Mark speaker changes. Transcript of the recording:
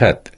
Speaker 1: تشاد